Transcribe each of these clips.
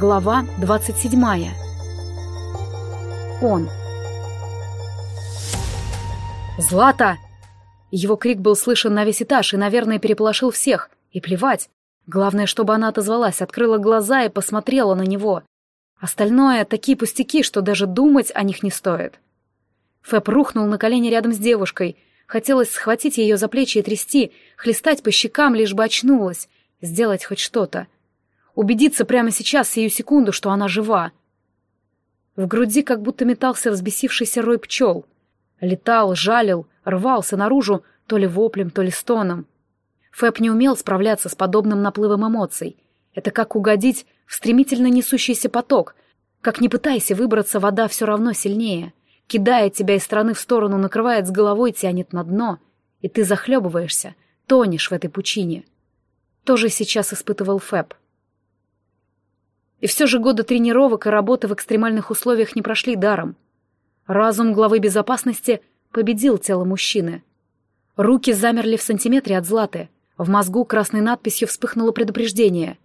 Глава 27. Он. «Злата!» Его крик был слышен на весь этаж и, наверное, переполошил всех. И плевать. Главное, чтобы она отозвалась, открыла глаза и посмотрела на него. Остальное — такие пустяки, что даже думать о них не стоит. Фэб рухнул на колени рядом с девушкой. Хотелось схватить ее за плечи и трясти, хлестать по щекам, лишь бы очнулась, сделать хоть что-то. Убедиться прямо сейчас, сию секунду, что она жива. В груди как будто метался взбесившийся рой пчел. Летал, жалил, рвался наружу то ли воплем, то ли стоном. Фэб не умел справляться с подобным наплывом эмоций. Это как угодить в стремительно несущийся поток. Как не пытайся выбраться, вода все равно сильнее. Кидает тебя из стороны в сторону, накрывает с головой, тянет на дно. И ты захлебываешься, тонешь в этой пучине. Тоже сейчас испытывал Фэб. И все же годы тренировок и работы в экстремальных условиях не прошли даром. Разум главы безопасности победил тело мужчины. Руки замерли в сантиметре от златы. В мозгу красной надписью вспыхнуло предупреждение.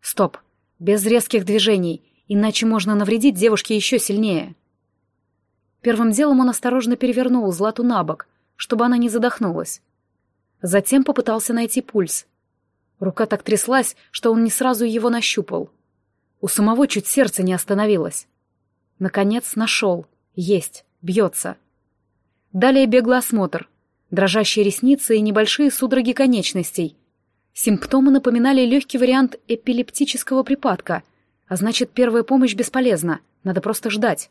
Стоп. Без резких движений, иначе можно навредить девушке еще сильнее. Первым делом он осторожно перевернул злату на бок, чтобы она не задохнулась. Затем попытался найти пульс. Рука так тряслась, что он не сразу его нащупал. У самого чуть сердце не остановилось. Наконец нашел. Есть. Бьется. Далее беглый осмотр. Дрожащие ресницы и небольшие судороги конечностей. Симптомы напоминали легкий вариант эпилептического припадка, а значит, первая помощь бесполезна, надо просто ждать.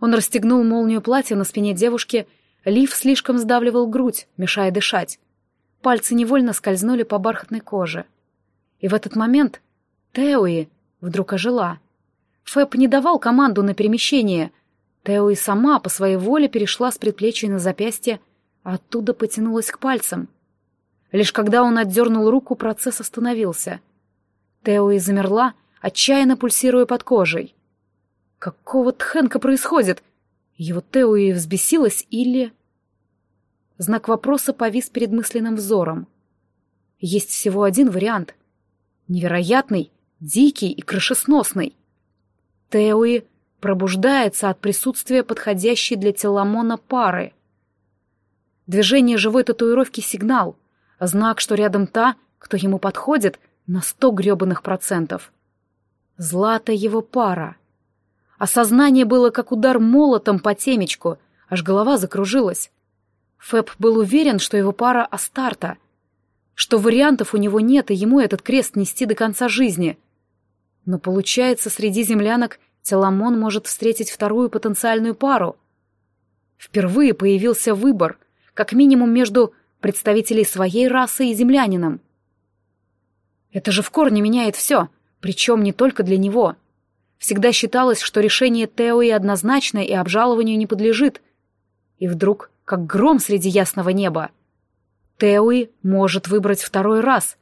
Он расстегнул молнию платья на спине девушки, лиф слишком сдавливал грудь, мешая дышать. Пальцы невольно скользнули по бархатной коже. И в этот момент Теуи вдруг ожила. Фэб не давал команду на перемещение. Тео и сама по своей воле перешла с предплечья на запястье, а оттуда потянулась к пальцам. Лишь когда он отдернул руку, процесс остановился. Тео и замерла, отчаянно пульсируя под кожей. Какого тхенка происходит? Его Тео и взбесилась или... Знак вопроса повис перед мысленным взором. Есть всего один вариант. Невероятный, дикий и крышесносный. Теуи пробуждается от присутствия подходящей для Теламона пары. Движение живой татуировки — сигнал, знак, что рядом та, кто ему подходит, на сто гребаных процентов. Злата его пара. Осознание было как удар молотом по темечку, аж голова закружилась. Фэб был уверен, что его пара Астарта, что вариантов у него нет, и ему этот крест нести до конца жизни. Но получается, среди землянок Теламон может встретить вторую потенциальную пару. Впервые появился выбор, как минимум между представителей своей расы и землянином. Это же в корне меняет все, причем не только для него. Всегда считалось, что решение Теои однозначно и обжалованию не подлежит. И вдруг, как гром среди ясного неба, Теуи может выбрать второй раз.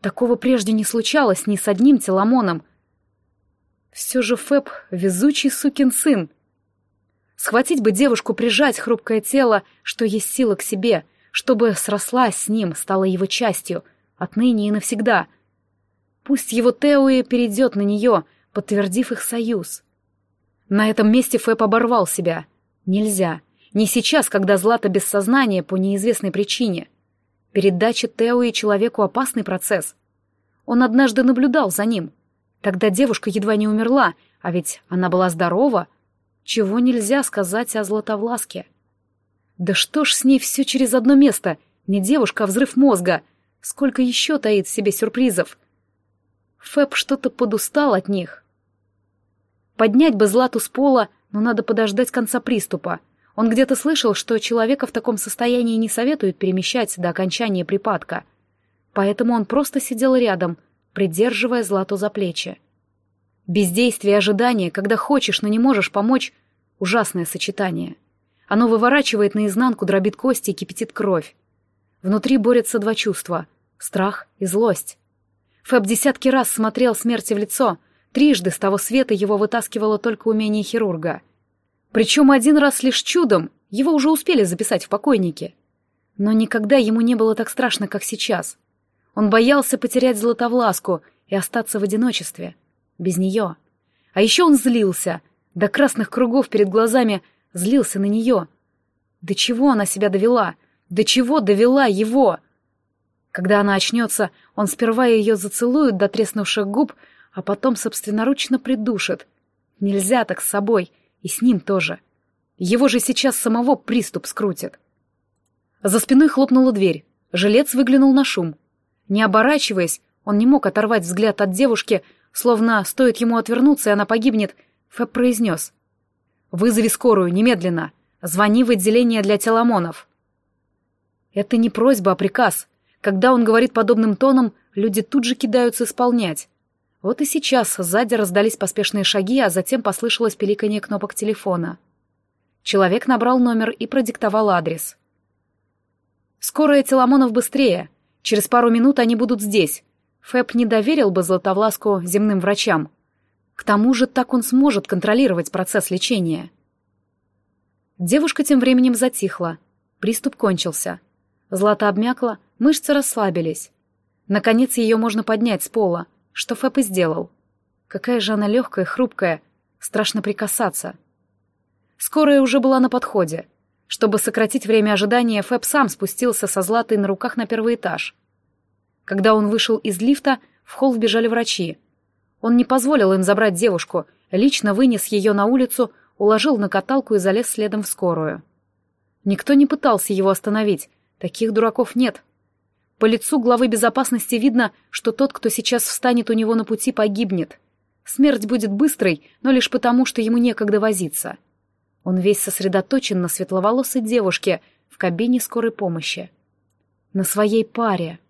Такого прежде не случалось ни с одним Теламоном, все же Фэб — везучий сукин сын. Схватить бы девушку, прижать хрупкое тело, что есть сила к себе, чтобы срослась с ним, стала его частью, отныне и навсегда. Пусть его Теуи перейдет на нее, подтвердив их союз. На этом месте Фэб оборвал себя. Нельзя. Не сейчас, когда Злата без сознания по неизвестной причине. Передача Теуи человеку опасный процесс. Он однажды наблюдал за ним — Тогда девушка едва не умерла, а ведь она была здорова. Чего нельзя сказать о Златовласке? Да что ж с ней все через одно место? Не девушка, а взрыв мозга. Сколько еще таит в себе сюрпризов? Фэб что-то подустал от них. Поднять бы Злату с пола, но надо подождать конца приступа. Он где-то слышал, что человека в таком состоянии не советуют перемещать до окончания припадка. Поэтому он просто сидел рядом — придерживая Злату за плечи. Бездействие и ожидание, когда хочешь, но не можешь помочь — ужасное сочетание. Оно выворачивает наизнанку, дробит кости и кипятит кровь. Внутри борются два чувства — страх и злость. Фэб десятки раз смотрел смерти в лицо, трижды с того света его вытаскивало только умение хирурга. Причем один раз лишь чудом, его уже успели записать в покойнике. Но никогда ему не было так страшно, как сейчас — он боялся потерять Златовласку и остаться в одиночестве. без нее. А еще он злился, до красных кругов перед глазами злился на нее. До чего она себя довела? До чего довела его? Когда она очнется, он сперва ее зацелует до треснувших губ, а потом собственноручно придушит. Нельзя так с собой, и с ним тоже. Его же сейчас самого приступ скрутит. За спиной хлопнула дверь. Жилец выглянул на шум. Не оборачиваясь, он не мог оторвать взгляд от девушки, словно стоит ему отвернуться, и она погибнет. Фэб произнес. «Вызови скорую, немедленно. Звони в отделение для теломонов». Это не просьба, а приказ. Когда он говорит подобным тоном, люди тут же кидаются исполнять. Вот и сейчас сзади раздались поспешные шаги, а затем послышалось пиликанье кнопок телефона. Человек набрал номер и продиктовал адрес. «Скорая Теламонов быстрее. Через пару минут они будут здесь. Фэб не доверил бы Златовласку земным врачам. К тому же так он сможет контролировать процесс лечения». Девушка тем временем затихла. Приступ кончился. Злата обмякла, мышцы расслабились. Наконец ее можно поднять с пола, что Фэб и сделал. Какая же она легкая, хрупкая, страшно прикасаться. Скорая уже была на подходе. Чтобы сократить время ожидания, Фэб сам спустился со Златой на руках на первый этаж. Когда он вышел из лифта, в холл вбежали врачи. Он не позволил им забрать девушку, лично вынес ее на улицу, уложил на каталку и залез следом в скорую. Никто не пытался его остановить, таких дураков нет. По лицу главы безопасности видно, что тот, кто сейчас встанет у него на пути, погибнет. Смерть будет быстрой, но лишь потому, что ему некогда возиться. Он весь сосредоточен на светловолосой девушке в кабине скорой помощи. На своей паре —